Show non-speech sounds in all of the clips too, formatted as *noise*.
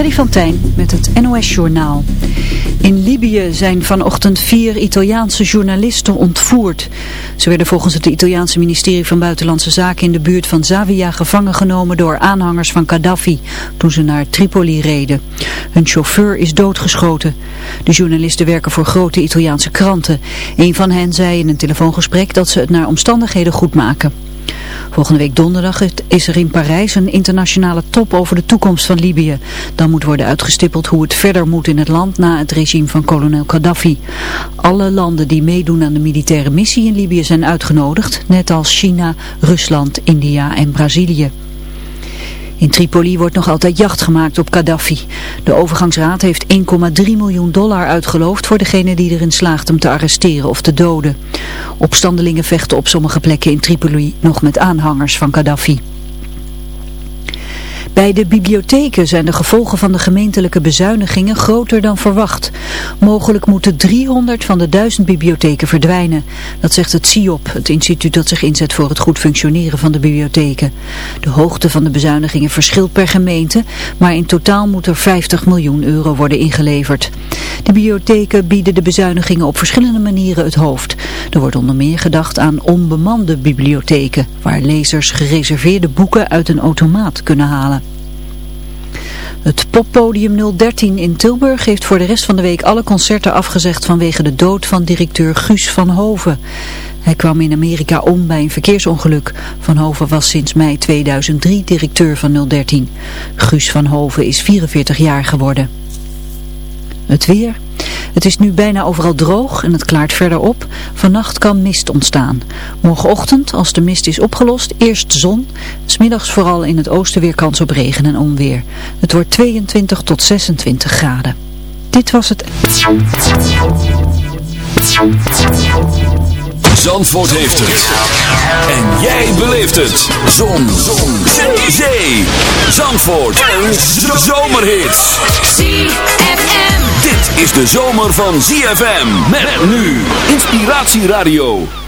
Freddy van Tijn met het NOS-journaal. In Libië zijn vanochtend vier Italiaanse journalisten ontvoerd. Ze werden volgens het Italiaanse ministerie van Buitenlandse Zaken in de buurt van Zavia gevangen genomen door aanhangers van Gaddafi toen ze naar Tripoli reden. Hun chauffeur is doodgeschoten. De journalisten werken voor grote Italiaanse kranten. Een van hen zei in een telefoongesprek dat ze het naar omstandigheden goed maken. Volgende week donderdag is er in Parijs een internationale top over de toekomst van Libië. Dan moet worden uitgestippeld hoe het verder moet in het land na het regime van kolonel Gaddafi. Alle landen die meedoen aan de militaire missie in Libië zijn uitgenodigd, net als China, Rusland, India en Brazilië. In Tripoli wordt nog altijd jacht gemaakt op Gaddafi. De overgangsraad heeft 1,3 miljoen dollar uitgeloofd voor degene die erin slaagt hem te arresteren of te doden. Opstandelingen vechten op sommige plekken in Tripoli nog met aanhangers van Gaddafi. Bij de bibliotheken zijn de gevolgen van de gemeentelijke bezuinigingen groter dan verwacht. Mogelijk moeten 300 van de 1000 bibliotheken verdwijnen. Dat zegt het CIOP, het instituut dat zich inzet voor het goed functioneren van de bibliotheken. De hoogte van de bezuinigingen verschilt per gemeente, maar in totaal moet er 50 miljoen euro worden ingeleverd. De bibliotheken bieden de bezuinigingen op verschillende manieren het hoofd. Er wordt onder meer gedacht aan onbemande bibliotheken, waar lezers gereserveerde boeken uit een automaat kunnen halen. Het poppodium 013 in Tilburg heeft voor de rest van de week alle concerten afgezegd vanwege de dood van directeur Guus van Hoven. Hij kwam in Amerika om bij een verkeersongeluk. Van Hoven was sinds mei 2003 directeur van 013. Guus van Hoven is 44 jaar geworden. Het weer... Het is nu bijna overal droog en het klaart verder op. Vannacht kan mist ontstaan. Morgenochtend, als de mist is opgelost, eerst zon. Smiddags vooral in het oosten weer kans op regen en onweer. Het wordt 22 tot 26 graden. Dit was het... Zandvoort heeft het. En jij beleeft het. Zon. Zon. Zee. Zee. Zandvoort. Een zomerhit. ZFM. Dit is de zomer van ZFM. Met nu. Inspiratieradio.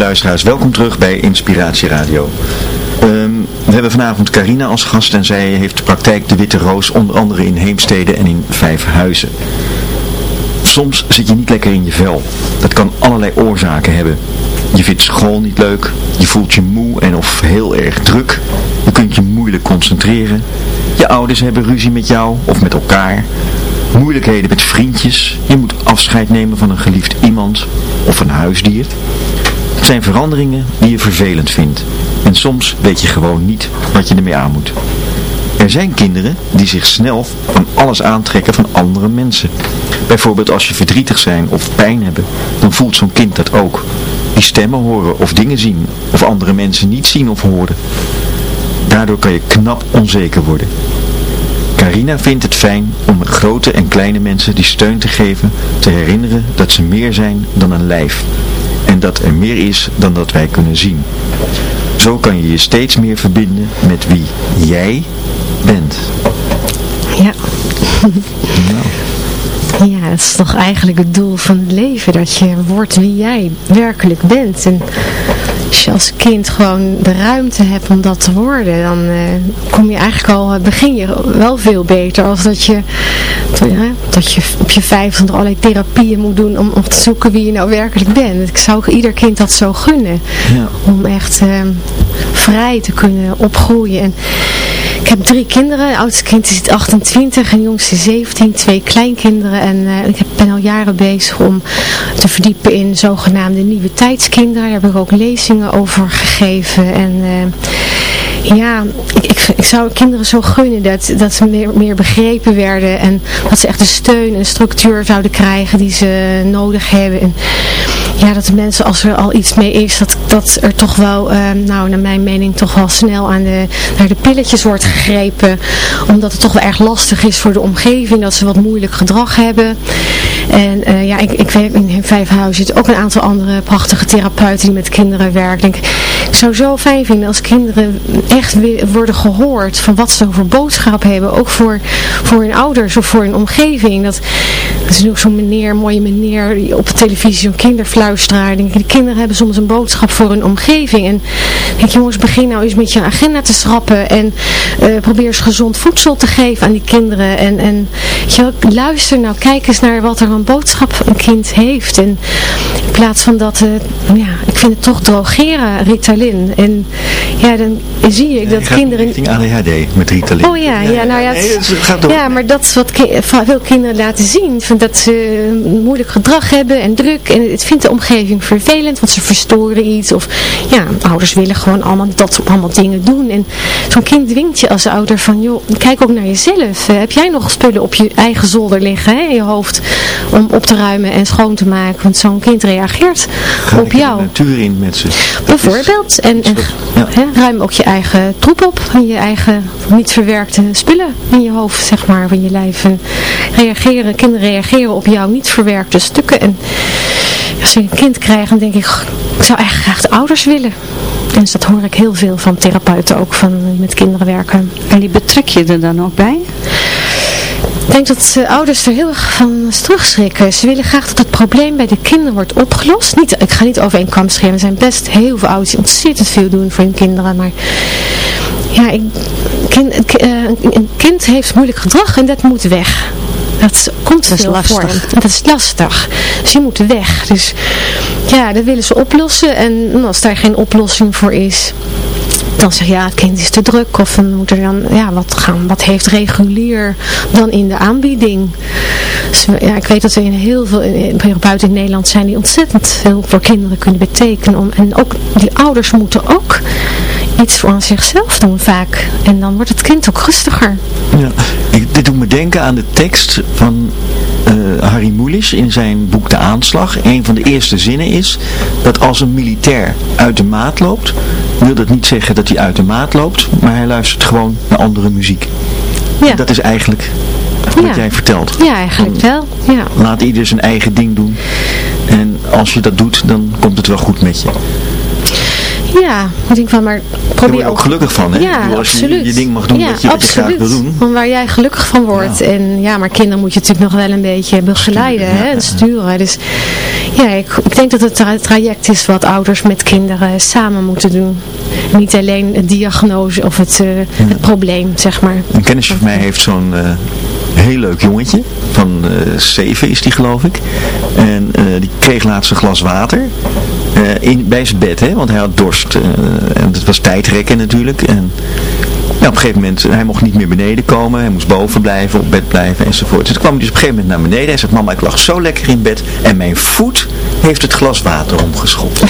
Luisteraars, welkom terug bij Inspiratie Radio. Ehm, we hebben vanavond Carina als gast en zij heeft de praktijk De Witte Roos onder andere in Heemstede en in Vijfhuizen. Soms zit je niet lekker in je vel. Dat kan allerlei oorzaken hebben. Je vindt school niet leuk, je voelt je moe en of heel erg druk, je kunt je moeilijk concentreren, je ouders hebben ruzie met jou of met elkaar, moeilijkheden met vriendjes, je moet afscheid nemen van een geliefd iemand of een huisdier. Het zijn veranderingen die je vervelend vindt en soms weet je gewoon niet wat je ermee aan moet. Er zijn kinderen die zich snel van alles aantrekken van andere mensen. Bijvoorbeeld als je verdrietig zijn of pijn hebben, dan voelt zo'n kind dat ook. Die stemmen horen of dingen zien, of andere mensen niet zien of horen. Daardoor kan je knap onzeker worden. Carina vindt het fijn om grote en kleine mensen die steun te geven, te herinneren dat ze meer zijn dan een lijf. En dat er meer is dan dat wij kunnen zien. Zo kan je je steeds meer verbinden met wie jij bent. Ja. Ja, dat is toch eigenlijk het doel van het leven, dat je wordt wie jij werkelijk bent. En als je als kind gewoon de ruimte hebt om dat te worden, dan uh, kom je eigenlijk al, begin je wel veel beter als dat je, dat je op je vijfde allerlei therapieën moet doen om, om te zoeken wie je nou werkelijk bent. Ik zou ieder kind dat zo gunnen, ja. om echt uh, vrij te kunnen opgroeien. En, ik heb drie kinderen. Oudste kind is 28 en jongste 17. Twee kleinkinderen. En uh, ik ben al jaren bezig om te verdiepen in zogenaamde nieuwe tijdskinderen. Daar heb ik ook lezingen over gegeven. En uh, ja, ik, ik, zou kinderen zo gunnen dat, dat ze meer, meer begrepen werden. En dat ze echt de steun en structuur zouden krijgen die ze nodig hebben. En, ja, dat de mensen, als er al iets mee is, dat, dat er toch wel, uh, nou naar mijn mening, toch wel snel aan de, naar de pilletjes wordt gegrepen. Omdat het toch wel erg lastig is voor de omgeving, dat ze wat moeilijk gedrag hebben. En uh, ja, ik, ik weet in Vijfhuizen zitten ook een aantal andere prachtige therapeuten die met kinderen werken. Ik zou zo fijn vinden als kinderen echt worden gehoord van wat ze voor boodschap hebben. Ook voor, voor hun ouders of voor hun omgeving. Dat, dat is ook zo'n meneer, mooie meneer op de televisie, zo'n kinderfluisteraar. Denk, kinderen hebben soms een boodschap voor hun omgeving. En denk jongens, begin nou eens met je agenda te schrappen. En uh, probeer eens gezond voedsel te geven aan die kinderen. En, en je, luister nou, kijk eens naar wat er een boodschap een kind heeft. En in plaats van dat, uh, ja, ik vind het toch drogeren, Ritalin. En ja, dan zie ik dat kinderen... richting ADHD met Ritalin. Oh ja, ja, nou ja, het, ja, maar dat is wat ki veel kinderen laten zien. Van dat ze moeilijk gedrag hebben en druk. En het vindt de omgeving vervelend, want ze verstoren iets. Of ja, ouders willen gewoon allemaal dat allemaal dingen doen. En zo'n kind dwingt je als ouder van, joh, kijk ook naar jezelf. Uh, heb jij nog spullen op je eigen zolder liggen, hè, in je hoofd, om op te ruimen en schoon te maken? Want zo'n kind reageert op jou. de natuur in met ze. Bijvoorbeeld. En, en Ja. hè, ruim ook je eigen troep op. En je eigen niet verwerkte spullen in je hoofd, zeg maar, van je lijf. En reageren, kinderen reageren op jouw niet verwerkte stukken. En als je een kind krijgt, dan denk ik, "Goh, ik zou eigenlijk graag de ouders willen. En dus dat hoor ik heel veel van therapeuten ook, van die met kinderen werken. En die betrek je er dan ook bij? Ik denk dat eh, ouders er heel erg van terugschrikken. Ze willen graag dat het probleem bij de kinderen wordt opgelost. Niet, ik ga niet over één kam scheren. Er zijn best heel veel ouders die ontzettend veel doen voor hun kinderen. Maar ja, ik, kind, eh, een kind heeft moeilijk gedrag en dat moet weg. Dat komt Dat is lastig. voor. Dat is lastig. Dus die moeten weg. Dus ja, dat willen ze oplossen. En als daar geen oplossing voor is, dan zeg je ja, het kind is te druk. Of dan moet er dan, ja, wat, gaan, wat heeft regulier dan in de aanbieding? Dus, ja, ik weet dat er in heel veel in, buiten in Nederland zijn die ontzettend veel voor kinderen kunnen betekenen. Om, en ook die ouders moeten ook iets voor zichzelf doen vaak. En dan wordt het kind ook rustiger. Ja. Ik, dit doet me denken aan de tekst van eh, Harry Mulisch in zijn boek De Aanslag. Een van de eerste zinnen is dat als een militair uit de maat loopt, wil dat niet zeggen dat hij uit de maat loopt, maar hij luistert gewoon naar andere muziek. Ja, dat is eigenlijk wat Ja. jij vertelt. ja eigenlijk wel. Ja. Laat ieder zijn eigen ding doen. En als je dat doet, dan komt het wel goed met je. Ja, ik denk van, maar Daar word je ook gelukkig van, hè? Ja, bedoel, als absoluut. je je ding mag doen ja, wat je, wat je graag wil doen. Van waar jij gelukkig van wordt. Ja. En ja, maar kinderen moet je natuurlijk nog wel een beetje begeleiden Sturen, hè, en sturen. Dus ja, ik, ik denk dat het tra- traject is wat ouders met kinderen samen moeten doen. Niet alleen het diagnose of het, eh, het probleem, zeg maar. Een kennisje van mij heeft zo'n eh, heel leuk jongetje. Van eh, zeven is die geloof ik. En die kreeg laatst een glas water. Eh, in, bij zijn bed, hè, want hij had dorst. eh, en het was tijdrekken natuurlijk. En ja, op een gegeven moment, hij mocht niet meer beneden komen. Hij moest boven blijven, op bed blijven enzovoort. Dus kwam hij dus op een gegeven moment naar beneden. Hij zei, mama ik lag zo lekker in bed. En mijn voet heeft het glas water omgeschopt. *laughs*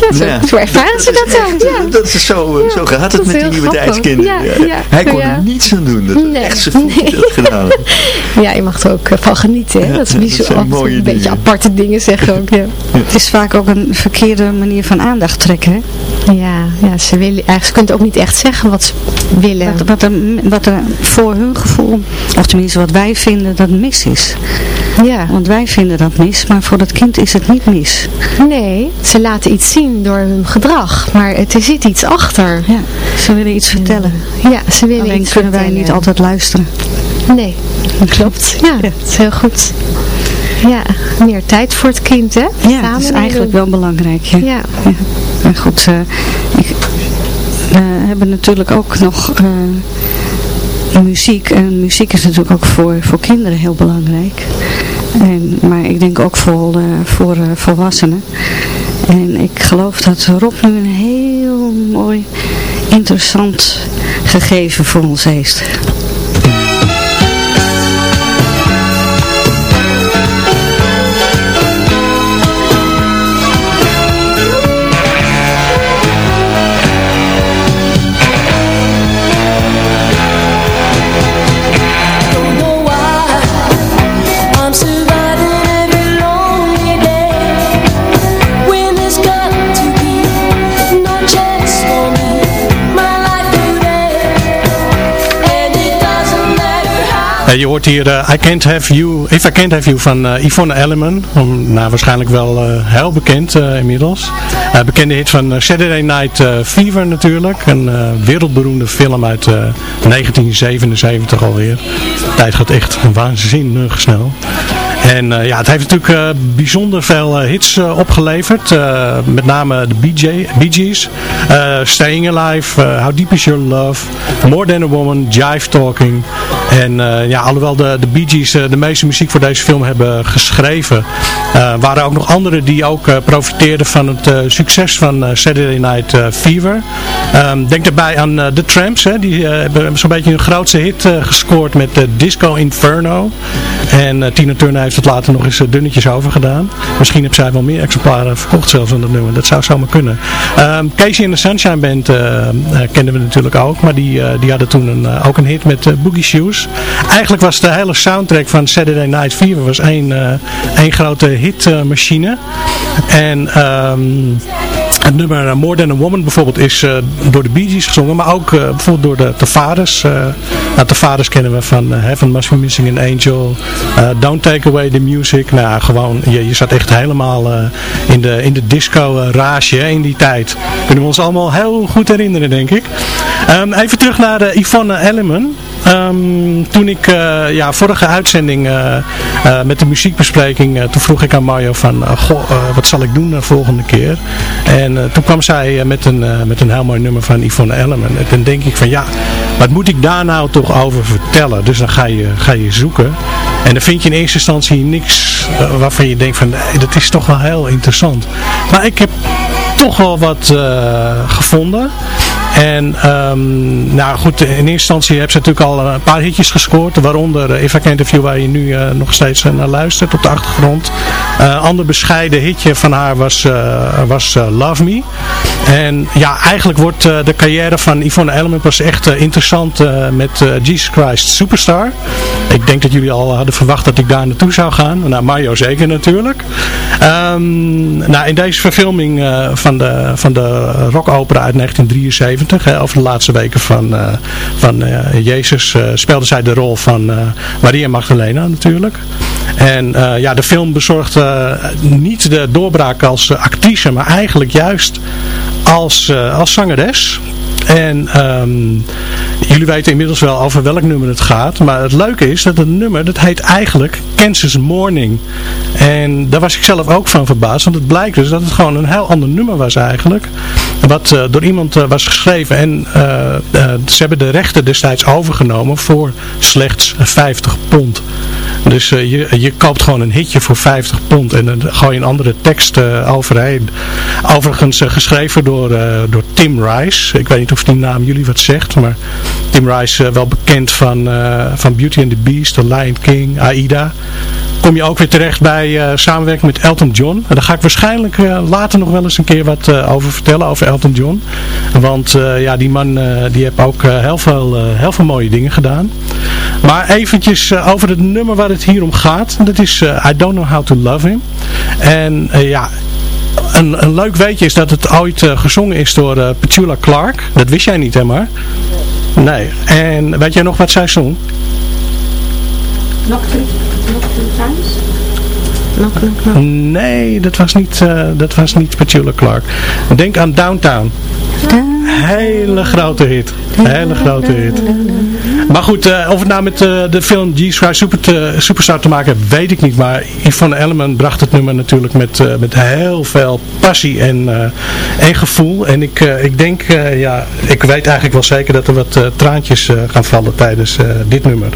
Ja, zo, Ja. zo ervaren ze dat dan. Ja. Dat is zo, eh, zo gaat het met die nieuwe grappig. tijdskinderen. Ja, ja. Hij kon Ja. er niets aan doen. Dat Nee. echt zijn voet Nee. dat gedaan. *laughs* ja, je mag er ook eh, van genieten. Hè? Dat is toe mooie een beetje aparte dingen zeggen ook. Ja, Het is vaak ook een verkeerde manier van aandacht trekken. Hè? ja, ja ze, willen, eigenlijk, ze kunnen ook niet echt zeggen wat ze willen. Wat, wat, er, wat er voor hun gevoel, of tenminste wat wij vinden dat mis is. Ja. Want wij vinden dat mis, maar voor dat kind is het niet mis. Nee, ze laten iets zien door hun gedrag, maar het, er zit iets achter. Ja, ze willen iets vertellen. Ja, ze willen Alleen iets kunnen wij niet altijd luisteren. Nee, dat klopt. Ja, dat is heel goed. Ja, meer tijd voor het kind, hè? Ja, Samen dat is doen. eigenlijk wel belangrijk. Ja. Ja, Ja. Maar goed, eh, ik, we hebben natuurlijk ook nog eh, muziek. En muziek is natuurlijk ook voor, voor kinderen heel belangrijk. En, maar ik denk ook voor, eh, voor eh, volwassenen. En ik geloof dat Rob nu een heel mooi, interessant gegeven voor ons heeft. Je hoort hier eh, I Can't Have You, If I Can't Have You van eh, Yvonne Elliman. Nou, waarschijnlijk wel eh, heel bekend inmiddels. Bekende hit van Saturday Night Fever natuurlijk. Een wereldberoemde film uit eh, 1977 alweer. De tijd gaat echt waanzinnig snel. En eh, ja, het heeft natuurlijk eh, bijzonder veel eh, hits opgeleverd. Met name de BJ, Bee Gees. Staying Alive, How Deep Is Your Love, More Than A Woman, Jive Talking. En ja, alhoewel de, de Bee Gees de meeste muziek voor deze film hebben geschreven, waren ook nog anderen die ook profiteerden van het succes van Saturday Night Fever. Ehm, denk daarbij aan The Tramps, hè, die hebben zo'n beetje hun grootste hit gescoord met Disco Inferno. En Tina Turner heeft het later nog eens eh, dunnetjes over gedaan. Misschien heeft zij wel meer exemplaren verkocht zelfs van dat nummer. Dat zou zomaar kunnen. Ehm, Casey and the Sunshine Band eh, eh, kenden we natuurlijk ook. Maar die, die hadden toen een, ook een hit met Boogie Shoes. Eigenlijk was de hele soundtrack van Saturday Night Fever was één, één grote hitmachine. en... ehm, het nummer eh, More Than A Woman bijvoorbeeld is eh, door de Bee Gees gezongen, maar ook eh, bijvoorbeeld door de Tavares. eh nou, Tavares kennen we van eh, Heaven Must Missing an Angel, Don't Take Away the Music. Nou gewoon, je, je zat echt helemaal in de, in de disco rage in die tijd. Kunnen we ons allemaal heel goed herinneren, denk ik. Ehm, even terug naar Yvonne Elliman. Ehm, toen ik, eh, ja, vorige uitzending eh, eh, met de muziekbespreking, toen vroeg ik aan Mario van, wat zal ik doen de volgende keer? En toen kwam zij met, een, met een heel mooi nummer van Yvonne Elliman. En dan denk ik van, ja, wat moet ik daar nou toch over vertellen? Dus dan ga je, ga je zoeken. En dan vind je in eerste instantie niks waarvan je denkt van, dat is toch wel heel interessant. Maar ik heb toch wel wat gevonden. En ehm, nou goed, in eerste instantie hebben ze natuurlijk al een paar hitjes gescoord. Waaronder uh, If I Can't You, waar je nu uh, nog steeds uh, naar luistert op de achtergrond. Een ander bescheiden hitje van haar was, was Love Me. En ja, eigenlijk wordt de carrière van Yvonne Elliman pas echt interessant met Jesus Christ Superstar. Ik denk dat jullie al hadden verwacht dat ik daar naartoe zou gaan. Nou, Mario zeker natuurlijk. Um, nou, in deze verfilming van de, van de rockopera uit 1973, over de laatste weken van, uh, van uh, Jezus, uh, speelde zij de rol van Maria Magdalena natuurlijk. En ja, de film bezorgde niet de doorbraak als actrice, maar eigenlijk juist als, eh, als zangeres. En ehm, jullie weten inmiddels wel over welk nummer het gaat. Maar het leuke is dat het nummer, dat heet eigenlijk Kansas Morning. En daar was ik zelf ook van verbaasd. Want het blijkt dus dat het gewoon een heel ander nummer was eigenlijk. Wat eh, door iemand eh, was geschreven. En eh, ze hebben de rechten destijds overgenomen voor slechts 50 pond. Dus je, je koopt gewoon een hitje voor 50 pond. En dan gooi je een andere tekst overheen. Overigens geschreven door, door Tim Rice. Ik weet niet of die naam jullie wat zegt. Maar Tim Rice eh, wel bekend van, eh, van Beauty and the Beast, The Lion King, Aida. Kom je ook weer terecht bij eh, samenwerking met Elton John. En daar ga ik waarschijnlijk later nog wel eens een keer wat over vertellen, over Elton John. Want ja, die man die heeft ook heel, veel, heel veel mooie dingen gedaan. Maar eventjes over het nummer waar het hier om gaat. Dat is I Don't Know How to Love Him. En ja, een, een leuk weetje is dat het ooit gezongen is door Petula Clark. Dat wist jij niet, hè maar? Nee. En weet jij nog wat zij zong? Nee, dat was niet, eh, dat was niet Petula Clark. Denk aan Downtown. Hele grote hit. Hele grote hit. Maar goed, eh, of het nou met eh, de film G-Sky Super Superstar te maken heeft, weet ik niet. Maar Yvonne Elliman bracht het nummer natuurlijk met, met heel veel passie en, en gevoel. En ik, ik denk, ja, ik weet eigenlijk wel zeker dat er wat traantjes gaan vallen tijdens dit nummer.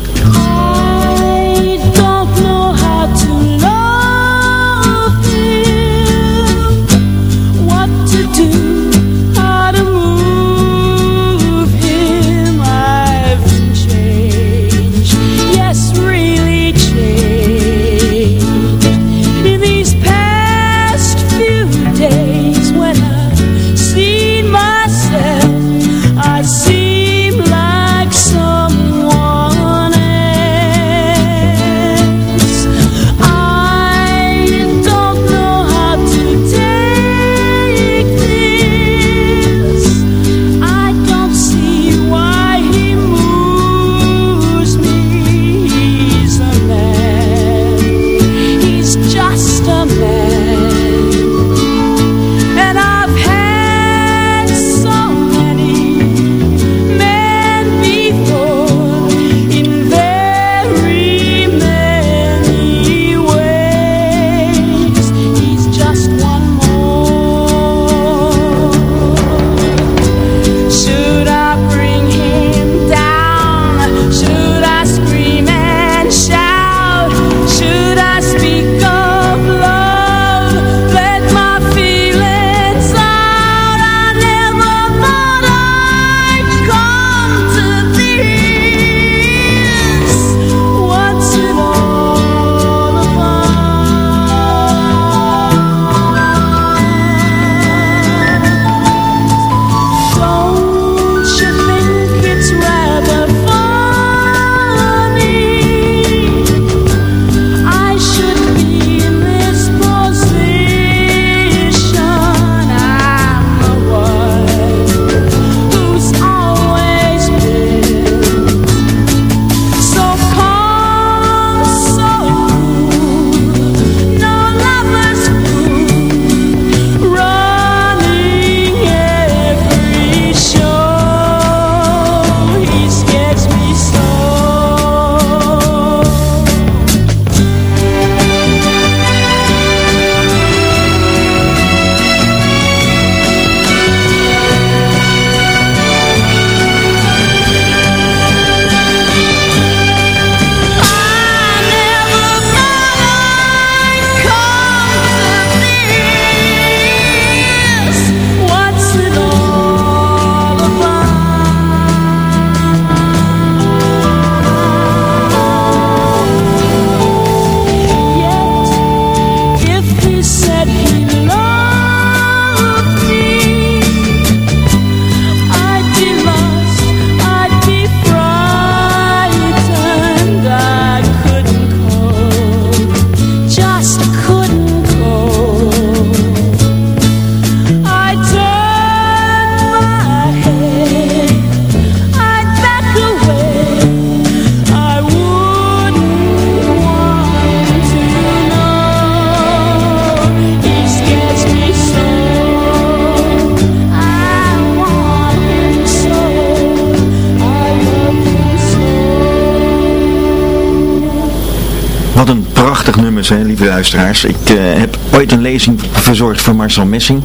Luisteraars. Ik eh, heb ooit een lezing verzorgd voor Marcel Messing.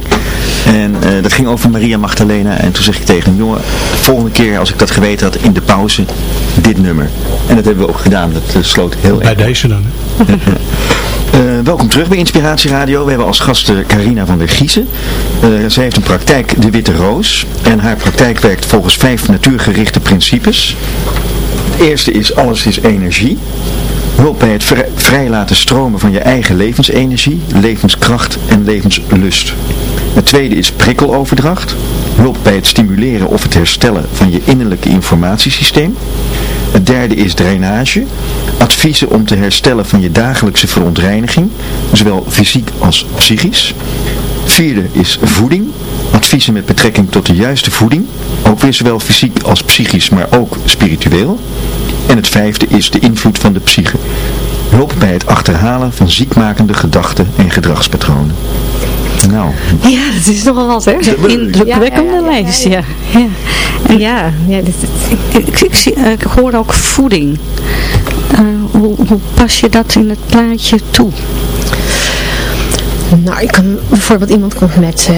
En eh, dat ging over Maria Magdalena. En toen zeg ik tegen hem, jongen, de volgende keer als ik dat geweten had, in de pauze, dit nummer. En dat hebben we ook gedaan. Dat eh, sloot heel Bij erg. deze dan. hè? *laughs* Welkom terug bij Inspiratie Radio. We hebben als gast Carina van der Giezen. Eh, zij heeft een praktijk De Witte Roos. En haar praktijk werkt volgens vijf natuurgerichte principes. Het eerste is alles is energie. Hulp bij het vrij, laten stromen van je eigen levensenergie, levenskracht en levenslust. Het tweede is prikkeloverdracht. Hulp bij het stimuleren of het herstellen van je innerlijke informatiesysteem. Het derde is drainage. Adviezen om te herstellen van je dagelijkse verontreiniging, zowel fysiek als psychisch. Vierde is voeding. Adviezen met betrekking tot de juiste voeding, ook weer zowel fysiek als psychisch, maar ook spiritueel. En het vijfde is de invloed van de psyche. Hulp bij het achterhalen van ziekmakende gedachten en gedragspatronen. Nou, Ja, dat is nogal wat, hè? Indrukwekkende Ja, ja, ja, ja, lijst, ja. ja. En Ja, ja dit, ik, ik, ik, zie- eh, ik hoor ook voeding. Eh, hoe, hoe pas je dat in het plaatje toe? Nou, ik kan bijvoorbeeld iemand komt met eh,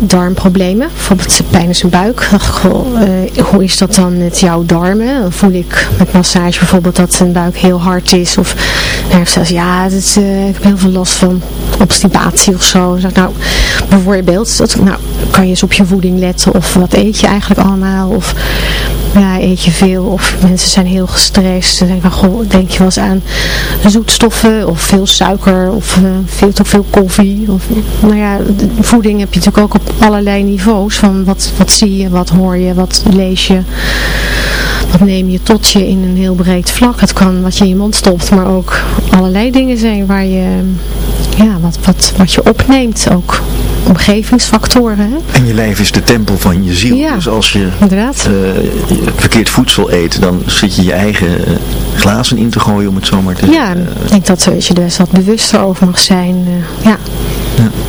darmproblemen, bijvoorbeeld pijn in zijn buik. Dacht ik, goh, eh, hoe is dat dan met jouw darmen? Dan voel ik met massage bijvoorbeeld dat zijn buik heel hard is. Of hij zelfs, ja, is, eh, ik heb heel veel last van obstipatie of zo. Zeg nou, bijvoorbeeld, dat, nou, kan je eens op je voeding letten of wat eet je eigenlijk allemaal? Of ja, eet je veel of mensen zijn heel gestrest. Dan denk ik van, goh, denk je wel eens aan zoetstoffen of veel suiker of eh, veel te veel koffie. Of, nou ja, voeding heb je natuurlijk ook op allerlei niveaus. Van wat, wat zie je, wat hoor je, wat lees je. Wat neem je tot je in een heel breed vlak. Het kan wat je in je mond stopt, maar ook allerlei dingen zijn waar je, ja, wat, wat, wat je opneemt ook. Omgevingsfactoren, hè? en je lijf is de tempel van je ziel. Ja. Dus als je Inderdaad. eh, verkeerd voedsel eet, dan zit je je eigen eh, glazen in te gooien, om het zo maar te Ja, ik denk dat, je er eens wat bewuster over mag zijn. eh, ja.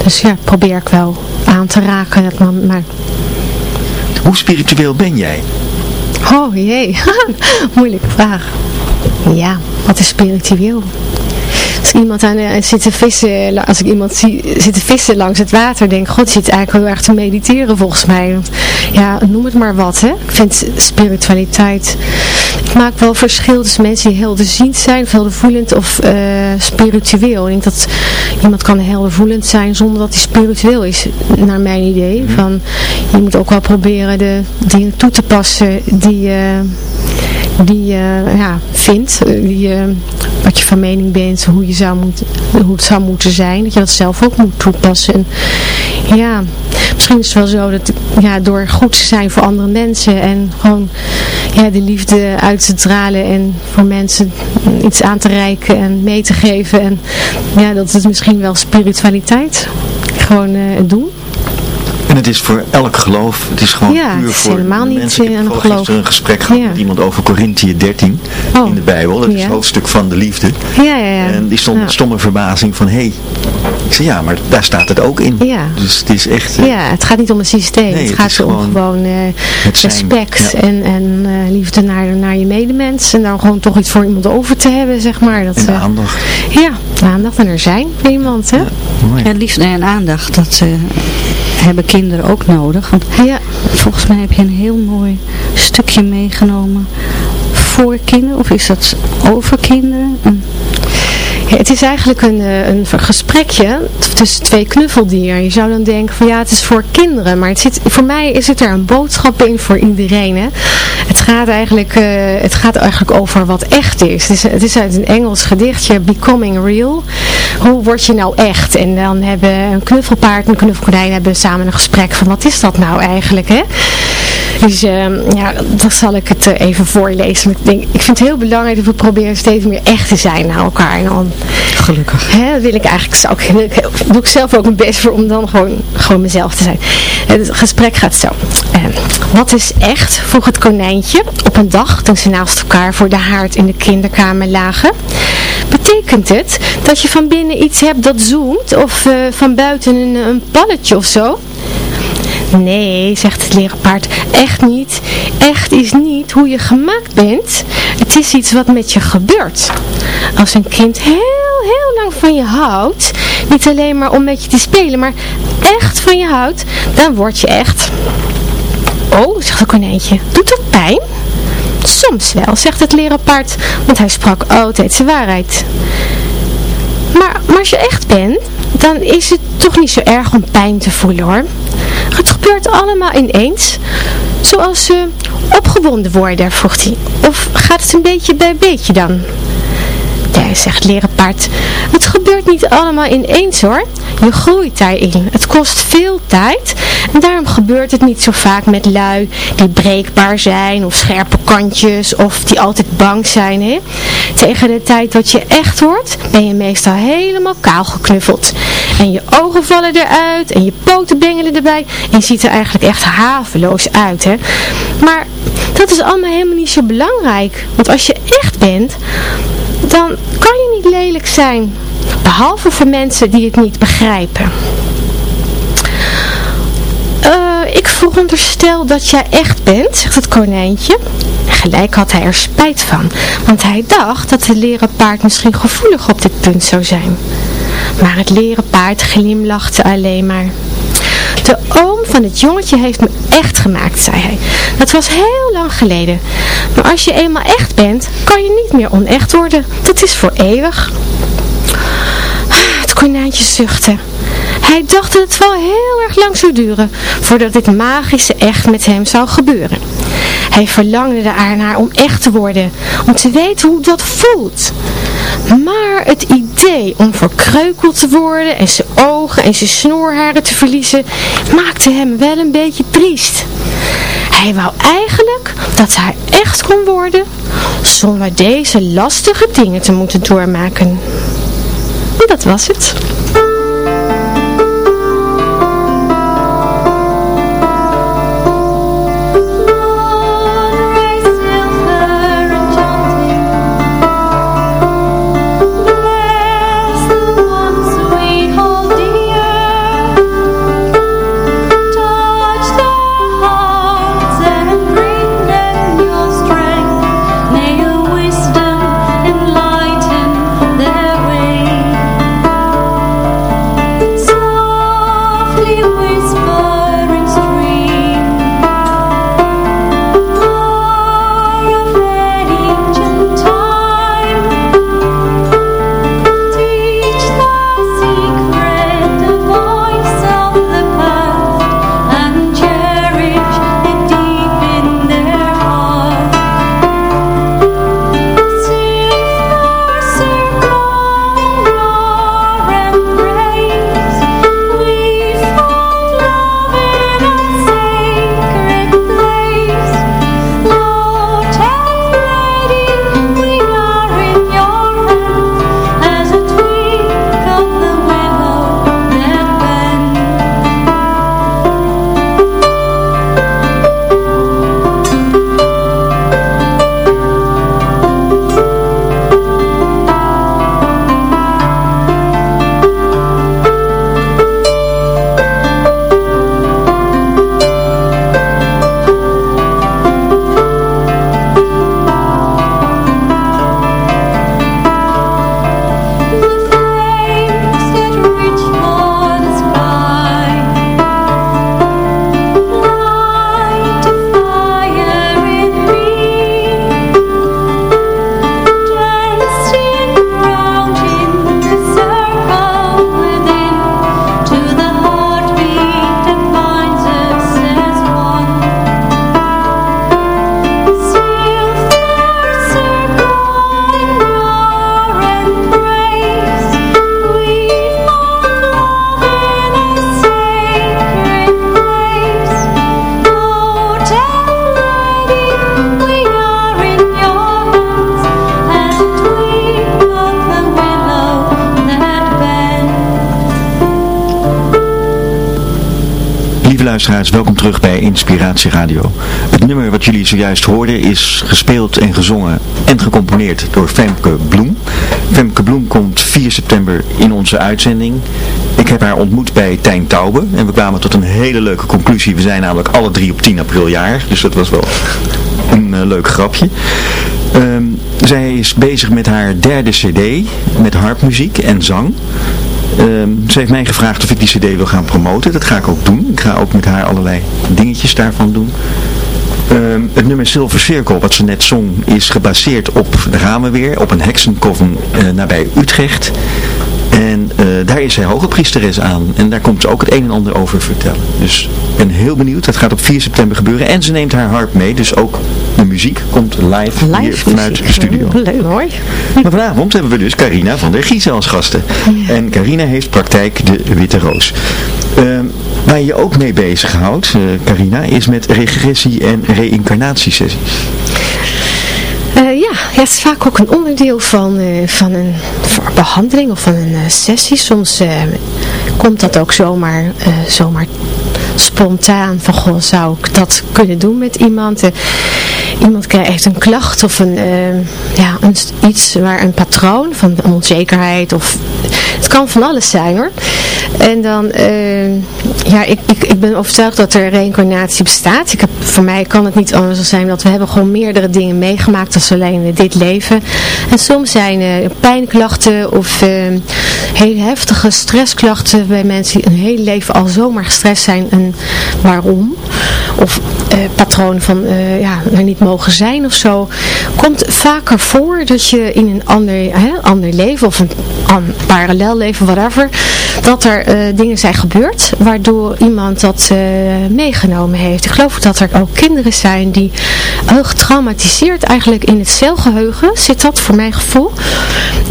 Dus ja, probeer ik wel aan te raken. Dat maar, maar Hoe spiritueel ben jij? oh jee, *laughs* moeilijke vraag. Ja, wat is spiritueel? Als iemand aan de, zit te vissen, als ik iemand zie zitten vissen langs het water, denk ik, god, zit eigenlijk heel erg te mediteren volgens mij. Want, ja, noem het maar wat, hè. Ik vind spiritualiteit, ik maak wel verschil tussen mensen die helderziend zijn, of heldervoelend of eh, spiritueel. Ik denk dat iemand kan heldervoelend zijn zonder dat hij spiritueel is, naar mijn idee. Van, je moet ook wel proberen de dingen toe te passen die je die je ja, vindt, eh, die, je- wat je van mening bent, hoe, je zou moeten, hoe het zou moeten zijn, dat je dat zelf ook moet toepassen. En ja, misschien is het wel zo dat ja, door goed te zijn voor andere mensen en gewoon ja, de liefde uit te dralen en voor mensen iets aan te reiken en mee te geven. En ja, dat is misschien wel spiritualiteit. Gewoon eh, het doen. En het is voor elk geloof, het is gewoon Ja, puur het is voor helemaal niet, mensen. Ik eh, heb aan een geloof. gisteren een gesprek gehad Ja. met iemand over Corinthië 13 Oh. in de Bijbel. Dat is het hoofdstuk van de liefde. Ja, ja, ja. En die stond met stomme verbazing van, hé, hey. ik zei ja, maar daar staat het ook in. Ja. Dus het is echt, eh, Ja, het gaat niet om een systeem. Nee, het het gaat om gewoon gewoon eh, respect Ja. en, en eh, liefde naar, naar je medemens. En dan gewoon toch iets voor iemand over te hebben, zeg maar. Dat, en eh, aandacht. ja, aandacht en er zijn voor iemand, hè? Mooi. Ja, liefde en aandacht, dat eh, hebben kinderen ook nodig. Want Ja, volgens mij heb je een heel mooi stukje meegenomen voor kinderen. Of is dat over kinderen? Het is eigenlijk een, eh, een gesprekje tussen twee knuffeldieren. Je zou dan denken van ja, het is voor kinderen. Maar het zit, voor mij zit er een boodschap in voor iedereen. Hè? Het, gaat eigenlijk, eh, het gaat eigenlijk over wat echt is. Het, is. het is uit een Engels gedichtje, Becoming Real. Hoe word je nou echt? En dan hebben een knuffelpaard en een knuffelkonijn hebben samen een gesprek van wat is dat nou eigenlijk? Hè? Dus ehm, ja, dan zal ik het eh, even voorlezen. Ik, denk, ik vind het heel belangrijk dat we proberen steeds meer echt te zijn naar elkaar. En dan, Gelukkig. hè, wil ik eigenlijk, zou ik, wil ik- doe ik zelf ook mijn best voor om dan gewoon, gewoon mezelf te zijn. Het gesprek gaat zo. Ehm, wat is echt, vroeg het konijntje op een dag toen ze naast elkaar voor de haard in de kinderkamer lagen. Betekent het dat je van binnen iets hebt dat zoomt of eh, van buiten een, een palletje of zo? Nee, zegt het leren paard, echt niet. Echt is niet hoe je gemaakt bent. Het is iets wat met je gebeurt. Als een kind heel, heel lang van je houdt, niet alleen maar om met je te spelen, maar echt van je houdt, dan word je echt... Oh, zegt het konijntje, doet dat pijn? Soms wel, zegt het leren paard, want hij sprak altijd zijn waarheid. Maar, maar als je echt bent, dan is het toch niet zo erg om pijn te voelen hoor. Het allemaal ineens. Zoals ze opgewonden worden, vroeg hij. Of gaat het een beetje bij beetje dan? Zegt leren paard. Het gebeurt niet allemaal ineens hoor. Je groeit daarin. Het kost veel tijd. En daarom gebeurt het niet zo vaak met lui die breekbaar zijn. Of scherpe kantjes. Of die altijd bang zijn. Hè? Tegen de tijd dat je echt wordt, ben je meestal helemaal kaal geknuffeld. En je ogen vallen eruit. En je poten bengelen erbij. En je ziet er eigenlijk echt haveloos uit. Hè? Maar dat is allemaal helemaal niet zo belangrijk. Want als je echt bent, dan kan je niet lelijk zijn. Behalve voor mensen die het niet begrijpen. Eh, ik veronderstel dat jij echt bent, zegt het konijntje. Gelijk had hij er spijt van, want hij dacht dat het leren paard misschien gevoelig op dit punt zou zijn. Maar het leren paard glimlachte alleen maar. De oom van het jongetje heeft me echt gemaakt, zei hij. Dat was heel lang geleden. Maar als je eenmaal echt bent, kan je niet meer onecht worden. Dat is voor eeuwig. Het konijntje zuchtte. Hij dacht dat het wel heel erg lang zou duren voordat dit magische echt met hem zou gebeuren. Hij verlangde ernaar om echt te worden, om te weten hoe dat voelt. Maar het idee om verkreukeld te worden en zijn en zijn snoorharen te verliezen, maakte hem wel een beetje triest. Hij wou eigenlijk dat hij echt kon worden, zonder deze lastige dingen te moeten doormaken. En dat was het. Terug bij Inspiratie Radio. Het nummer wat jullie zojuist hoorden is gespeeld en gezongen en gecomponeerd door Femke Bloem. Femke Bloem komt 4 september in onze uitzending ik heb haar ontmoet bij Tijn Taube en we kwamen tot een hele leuke conclusie. We zijn namelijk alle drie op 10 april jarig, dus dat was wel een eh, leuk grapje. Ehm, zij is bezig met haar derde cd, met harpmuziek en zang. Ehm, ze heeft mij gevraagd of ik die cd wil gaan promoten. Dat ga ik ook doen. Ik ga ook met haar allerlei dingetjes daarvan doen. Ehm, het nummer Silver Circle, wat ze net zong, is gebaseerd op de Ramenweer, op een heksenkoven eh, nabij Utrecht. Eh, daar is zij hoge priesteres aan. En daar komt ze ook het een en ander over vertellen. Dus ik ben heel benieuwd. Dat gaat op 4 september gebeuren. En ze neemt haar harp mee. Dus ook de muziek komt live, hier Live vanuit muziek. de studio. Leuk hoor. Maar vanavond hebben we dus Carina van der Giesen als gasten. En Carina heeft praktijk de Witte Roos. Ehm, waar je je ook mee bezighoudt, eh Carina, is met regressie- en reïncarnatiesessies. Eh, ja, het is vaak ook een onderdeel van, eh, van een behandeling of van een eh, sessie. Soms komt dat ook zomaar, zomaar spontaan van, goh, zou ik dat kunnen doen met iemand? Iemand krijgt een klacht of een, eh, ja, iets waar een patroon van onzekerheid of het kan van alles zijn hoor. En dan, eh, ja, ik, ik, ik ben overtuigd dat er reïncarnatie bestaat. Ik voor mij kan het niet anders zijn dat we hebben gewoon meerdere dingen meegemaakt als alleen dit leven. En soms zijn er pijnklachten of eh, hele heftige stressklachten bij mensen die een hele leven al zomaar gestrest zijn. En waarom? Of patroon van eh, ja, er niet mogen zijn of zo. Komt vaker voor dat je in een ander, hè, ander leven of een, an- parallel leven, whatever, dat er eh, dingen zijn gebeurd waardoor iemand dat eh, meegenomen heeft. Ik geloof dat er ook kinderen zijn die heel getraumatiseerd eigenlijk in het celgeheugen zit dat voor mijn gevoel.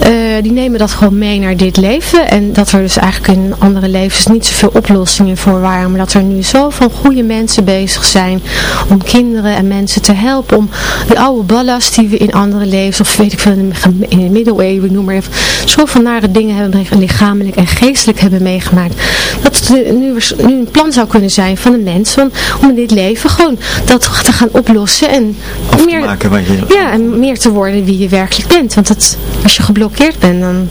Eh, die nemen dat gewoon mee naar dit leven en dat er dus eigenlijk in andere levens niet zoveel oplossingen voor waren, maar dat er nu zoveel goede mensen bezig zijn om kinderen en mensen te helpen om die oude ballast die we in andere levens of weet ik veel in de, middeleeuwen noem maar even, zoveel nare dingen hebben lichamelijk en geestelijk hebben meegemaakt, dat het nu, nu, een plan zou kunnen zijn van een mens van, om in dit leven gewoon dat te gaan oplossen en Af meer, maken wat je... ja, en meer te worden wie je werkelijk bent. Want dat, als je geblokkeerd bent, dan